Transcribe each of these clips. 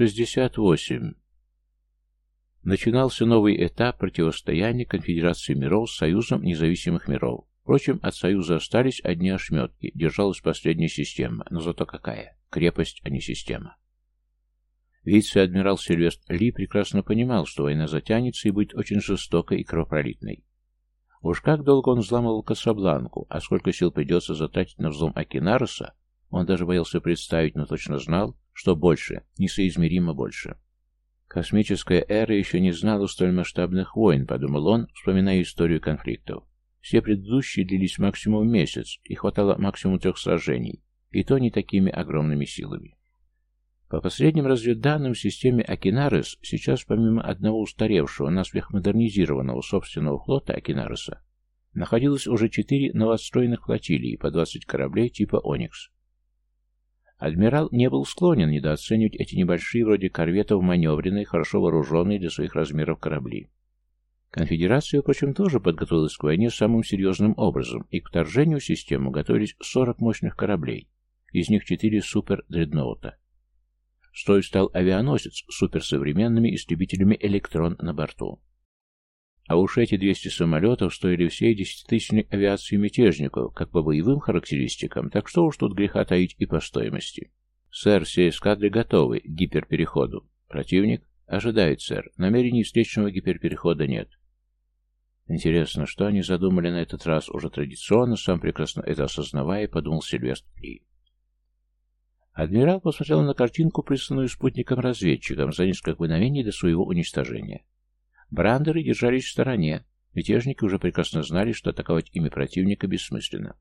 68. Начинался новый этап противостояния Конфедерации миров с Союзом независимых миров. Впрочем, от Союза остались одни ошметки, держалась последняя система, но зато какая? Крепость, а не система. Вице-адмирал Сильвестр Ли прекрасно понимал, что война затянется и будет очень жестокой и кровопролитной. Уж как долго он взламывал Касабланку, а сколько сил придется затратить на взлом Акинаруса, он даже боялся представить, но точно знал, что больше, несоизмеримо больше. Космическая эра еще не знала столь масштабных войн, подумал он, вспоминая историю конфликтов. Все предыдущие длились максимум месяц, и хватало максимум трех сражений, и то не такими огромными силами. По последним разведданным в системе Акинарес сейчас помимо одного устаревшего, наспех модернизированного собственного флота Акинареса, находилось уже четыре новостроенных флотилии по 20 кораблей типа «Оникс». Адмирал не был склонен недооценивать эти небольшие, вроде корветов, маневренные, хорошо вооруженные для своих размеров корабли. Конфедерация, впрочем, тоже подготовилась к войне самым серьезным образом, и к вторжению в систему готовились 40 мощных кораблей, из них 4 супер-дредноута. Строй стал авианосец с суперсовременными истребителями «Электрон» на борту. А уж эти 200 самолетов стоили всей десятитысячной авиации мятежников, как по боевым характеристикам, так что уж тут греха таить и по стоимости. Сэр, все эскадры готовы к гиперпереходу. Противник? Ожидает, сэр. Намерений встречного гиперперехода нет. Интересно, что они задумали на этот раз уже традиционно, сам прекрасно это осознавая, подумал Сильвестр Ли. Адмирал посмотрел на картинку, присланную спутником-разведчиком за несколько мгновений до своего уничтожения. Брандеры держались в стороне. Мятежники уже прекрасно знали, что атаковать ими противника бессмысленно.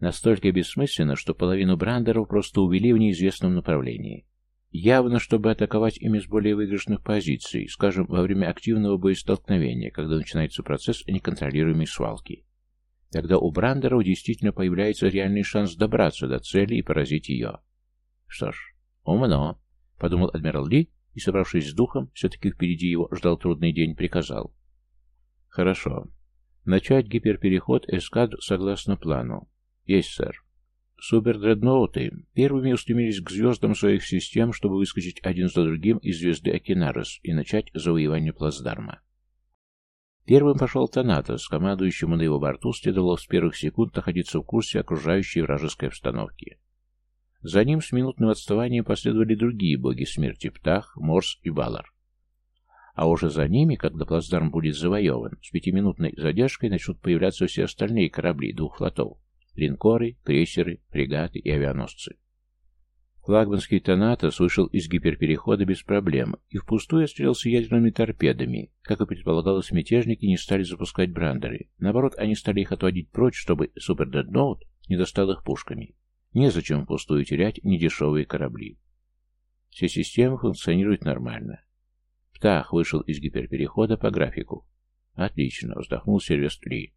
Настолько бессмысленно, что половину брандеров просто увели в неизвестном направлении. Явно, чтобы атаковать ими с более выигрышных позиций, скажем, во время активного боестолкновения, когда начинается процесс неконтролируемой свалки. Тогда у брандеров действительно появляется реальный шанс добраться до цели и поразить ее. Что ж, умно, подумал адмирал Ли и, собравшись с духом, все-таки впереди его ждал трудный день, приказал. «Хорошо. Начать гиперпереход эскад согласно плану. Есть, сэр. Супердредноуты первыми устремились к звездам своих систем, чтобы выскочить один за другим из звезды Акинарос и начать завоевание плацдарма. Первым пошел Танатос, командующему на его борту следовало с первых секунд находиться в курсе окружающей вражеской обстановки. За ним с минутным отставанием последовали другие боги смерти Птах, Морс и Балар. А уже за ними, когда плацдарм будет завоеван, с пятиминутной задержкой начнут появляться все остальные корабли двух флотов — линкоры, крейсеры, фрегаты и авианосцы. Флагманский Танатос вышел из гиперперехода без проблем и впустую отстрелялся ядерными торпедами. Как и предполагалось, мятежники не стали запускать брандеры. Наоборот, они стали их отводить прочь, чтобы супердедноут не достал их пушками. Незачем впустую терять недешевые корабли. Все системы функционируют нормально. Птах вышел из гиперперехода по графику. Отлично, вздохнул Сильвестр Ли.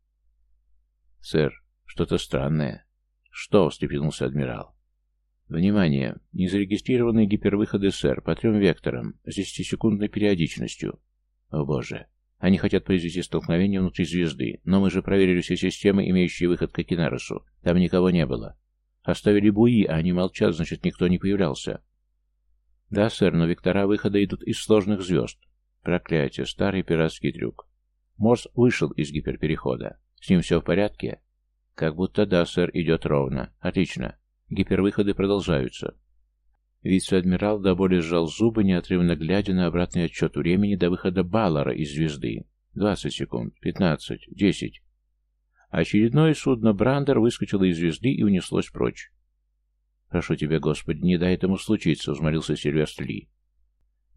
Сэр, что-то странное. Что? встрепенулся адмирал. Внимание! Незарегистрированные гипервыходы, сэр, по трем векторам, с десятисекундной периодичностью. О боже! Они хотят произвести столкновение внутри звезды, но мы же проверили все системы, имеющие выход к Акинарусу. Там никого не было. Оставили буи, а они молчат, значит, никто не появлялся. Да, сэр, но вектора выхода идут из сложных звезд. Проклятие, старый пиратский трюк. Морс вышел из гиперперехода. С ним все в порядке? Как будто да, сэр, идет ровно. Отлично. Гипервыходы продолжаются. Вице-адмирал до боли сжал зубы, неотрывно глядя на обратный отчет времени до выхода Баллара из звезды. Двадцать секунд, пятнадцать, десять. Очередное судно «Брандер» выскочило из звезды и унеслось прочь. «Прошу тебя, Господи, не дай этому случиться», — взмолился Сильвестр Ли.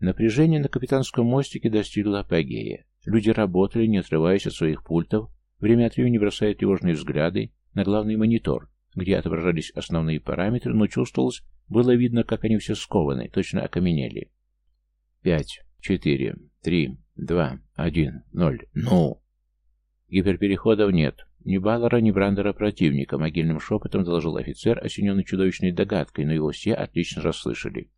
Напряжение на капитанском мостике достигло апогея. Люди работали, не отрываясь от своих пультов, время от времени бросая тревожные взгляды на главный монитор, где отображались основные параметры, но чувствовалось, было видно, как они все скованы, точно окаменели. «Пять, четыре, три, два, один, ноль. Ну!» «Гиперпереходов нет. Ни Баллара, ни Брандера противника, могильным шепотом доложил офицер, осененный чудовищной догадкой, но его все отлично расслышали.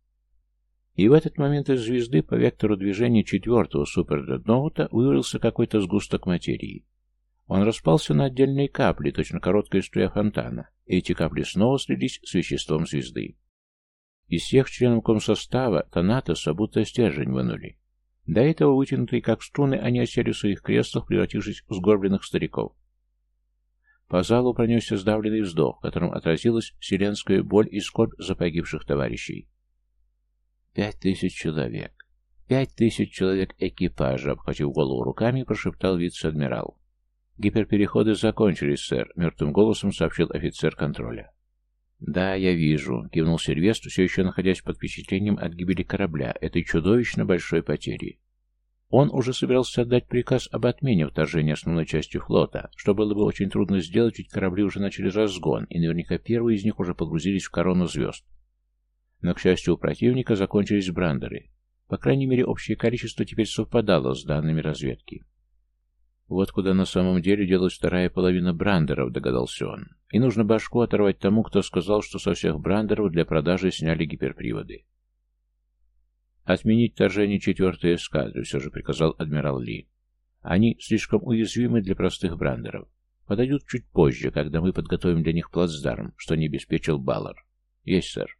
И в этот момент из звезды по вектору движения четвертого супердредноута вывалился какой-то сгусток материи. Он распался на отдельные капли, точно короткая струя фонтана, и эти капли снова слились с веществом звезды. Из всех членов комсостава Танатоса будто стержень вынули. До этого вытянутые как струны, они осели в своих креслах, превратившись в сгорбленных стариков. По залу пронесся сдавленный вздох, в котором отразилась вселенская боль и скорбь за погибших товарищей. «Пять тысяч человек! Пять тысяч человек экипажа!» Обхватив голову руками, прошептал вице-адмирал. «Гиперпереходы закончились, сэр», — мертвым голосом сообщил офицер контроля. «Да, я вижу», — кивнул Сильвест, все еще находясь под впечатлением от гибели корабля, этой чудовищно большой потери. Он уже собирался отдать приказ об отмене вторжения основной частью флота, что было бы очень трудно сделать, ведь корабли уже начали разгон, и наверняка первые из них уже погрузились в корону звезд. Но, к счастью, у противника закончились брандеры. По крайней мере, общее количество теперь совпадало с данными разведки. Вот куда на самом деле делась вторая половина брандеров, догадался он. И нужно башку оторвать тому, кто сказал, что со всех брандеров для продажи сняли гиперприводы. «Отменить вторжение четвертой эскадры», — все же приказал адмирал Ли. «Они слишком уязвимы для простых брандеров. Подойдут чуть позже, когда мы подготовим для них плацдарм, что не обеспечил Баллар. Есть, сэр».